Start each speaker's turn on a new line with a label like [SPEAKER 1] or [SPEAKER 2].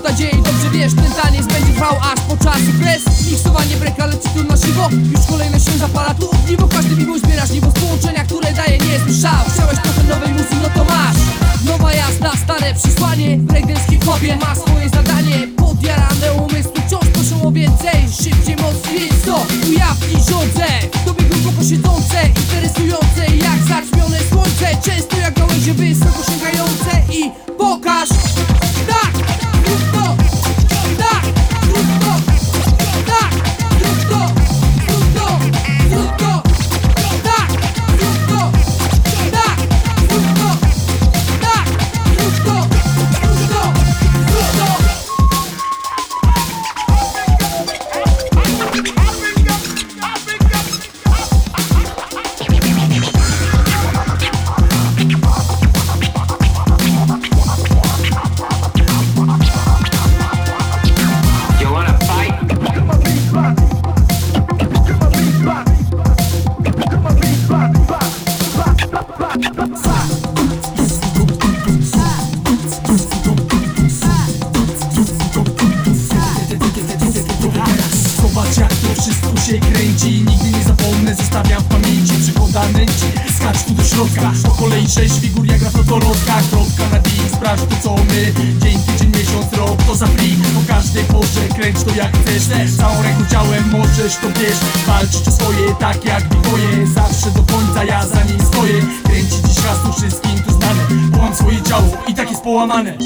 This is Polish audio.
[SPEAKER 1] wśród nadziei Dobrze wiesz, ten taniec będzie trwał aż po czas. I kres Miksowanie breka leci tu na siwo Już kolejne się zapala tu ogniwo Każdy miło zbierasz niebo z połączenia, które daje niezły szał. Chciałeś trochę nowej muzyki, no to masz. Nowa jazda, stare
[SPEAKER 2] przesłanie Breakdance hip-hopie
[SPEAKER 3] ma swoje zadanie. Podjarane umysł, wciąż proszę o więcej. Szybciej, mocniej, co? Ujawnij żądzę się kręci Nigdy nie zapomnę, zostawiam w pamięci Przygoda nęci, skacz tu do środka Po kolei sześć figur jak gra w totolotka Kropka na D, sprawdź to co my. Dzień, tydzień, miesiąc, rok, to za free. Po każdej porze kręć to jak chcesz Całą ręką, ciałem możesz to wiesz. Walczyć o swoje, tak jak twoje Zawsze do końca ja za nim stoję. Kręci dziś hasło wszystkim tu znane. Bo mam swoje ciało i tak jest połamane